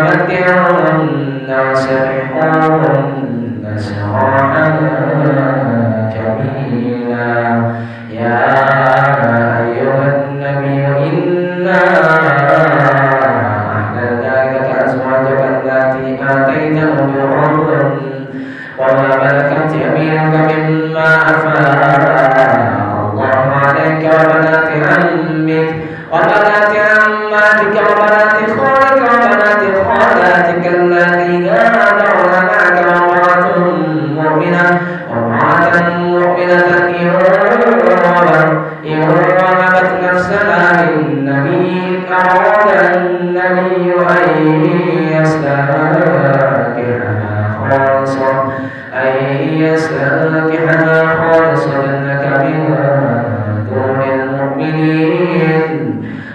ومتعنا سبحان سراحا جميلا يا أيها النبي إنا أحللنا لك أزواجك التي آتيت أجورهن وما ملكت يمينك مما أفاء الله عليك وبنات عمك وبنات عماتك وبنات خالك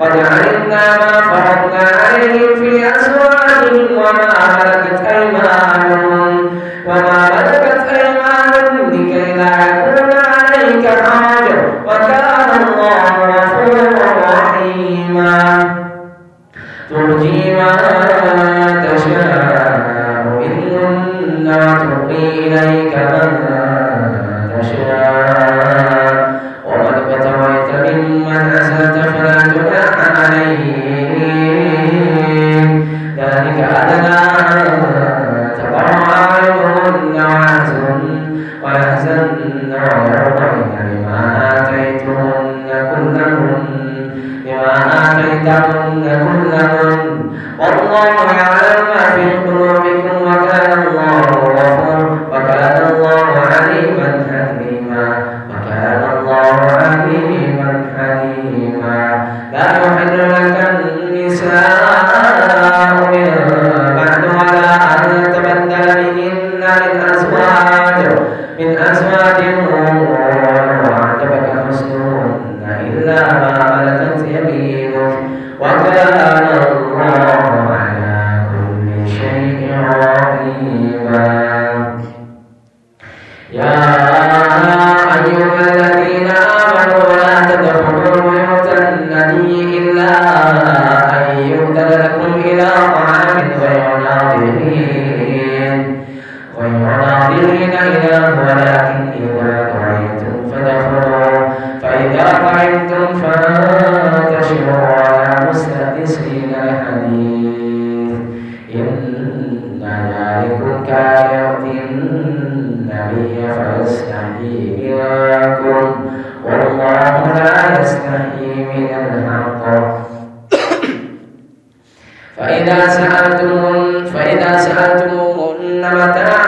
قد علمنا ما فرضنا عليهم في أزواجهم وما ملكت أيمانهم. وما ملكت أيمانهم لكي لا يكون عليك حرج وكان الله غفورا رحيما. ترجي ما تشاء منا وتلقي إليك من تشاء. ومن ابتغيت ممن أسأل أيها علي ويستحيي منكم والله لا يستحيي من الحق فإذا سألتموهن فإذا سألتموهن متاعا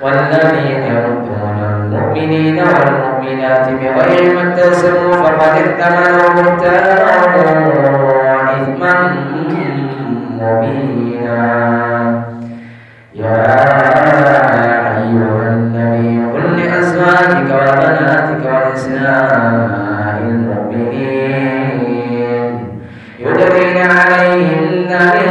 والذين يردون المؤمنين والمؤمنات بغير ما اكتسبوا فقد احتملوا بهتانا وإثما مبينا يا أيها النبي قل لأزواجك وبناتك ونساء المؤمنين يدرين عليهن من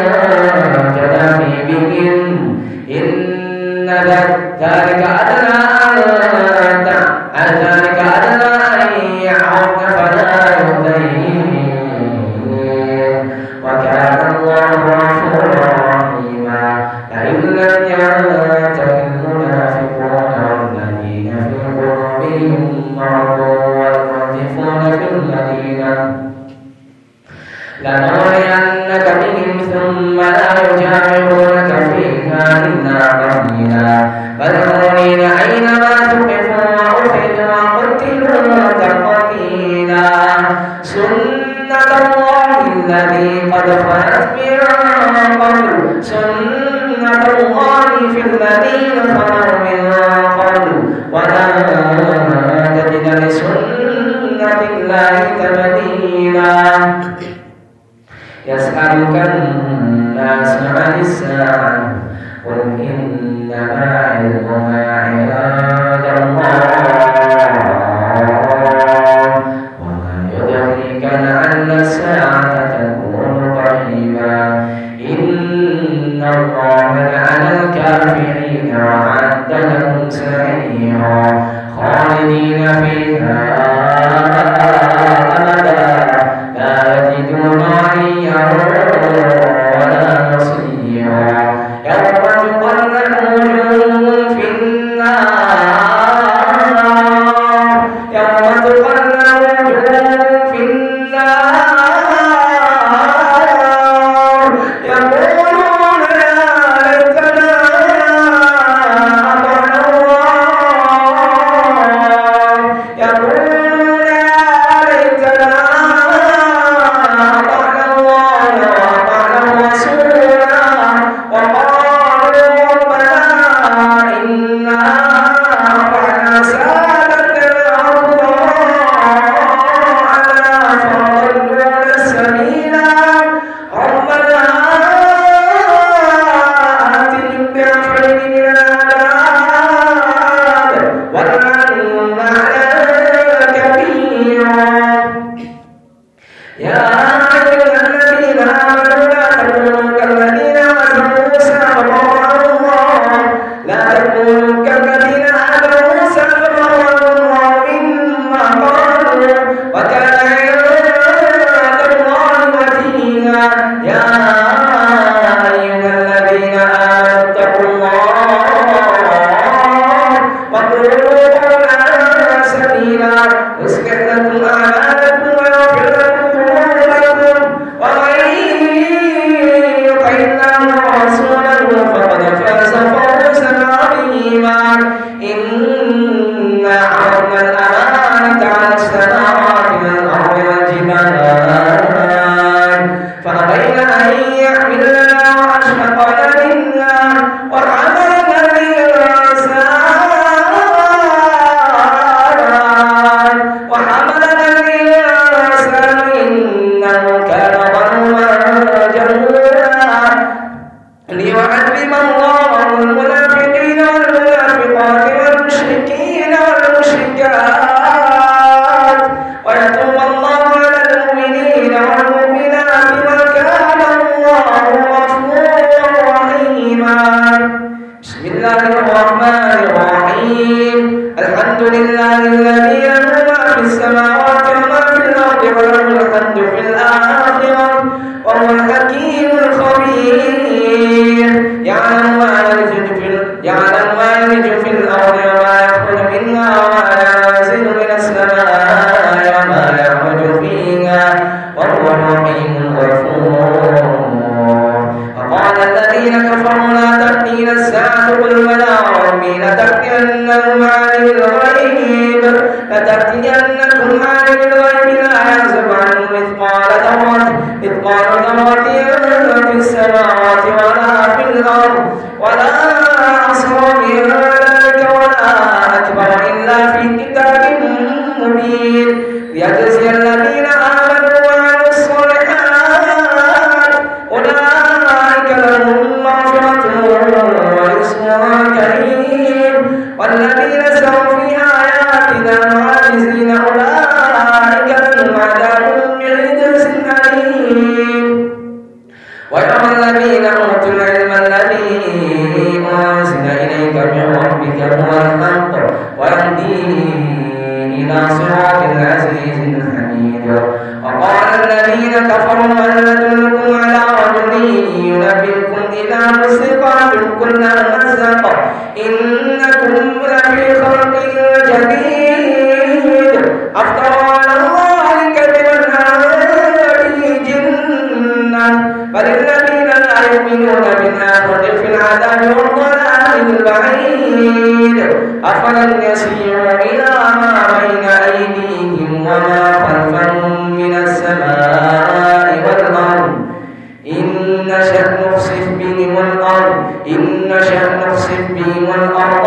خالدين فيها أيها من يحمل في كتاب مبين ليجزي الذين آمنوا وعملوا الصالحات أولئك لهم مغفرة ورزق كريم والذين سعوا في آياتنا معاجزين أولئك لهم عذاب من رجس أليم ويرى الذين أوتوا العلم الذي أنزل إليك من ربك هو الحق ويهديهم إلى صراط العزيز الحميد. وقال الذين كفروا هل ندلكم على رجل ينبئكم إذا مزقتم كل مزق. إن البعيد أفلم يسيروا إلى ما بين أيديهم وما خلفهم من السماء والأرض. إن نشأ نخسف بهم الأرض. إن نشأ نخسف بهم الأرض